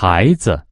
孩子。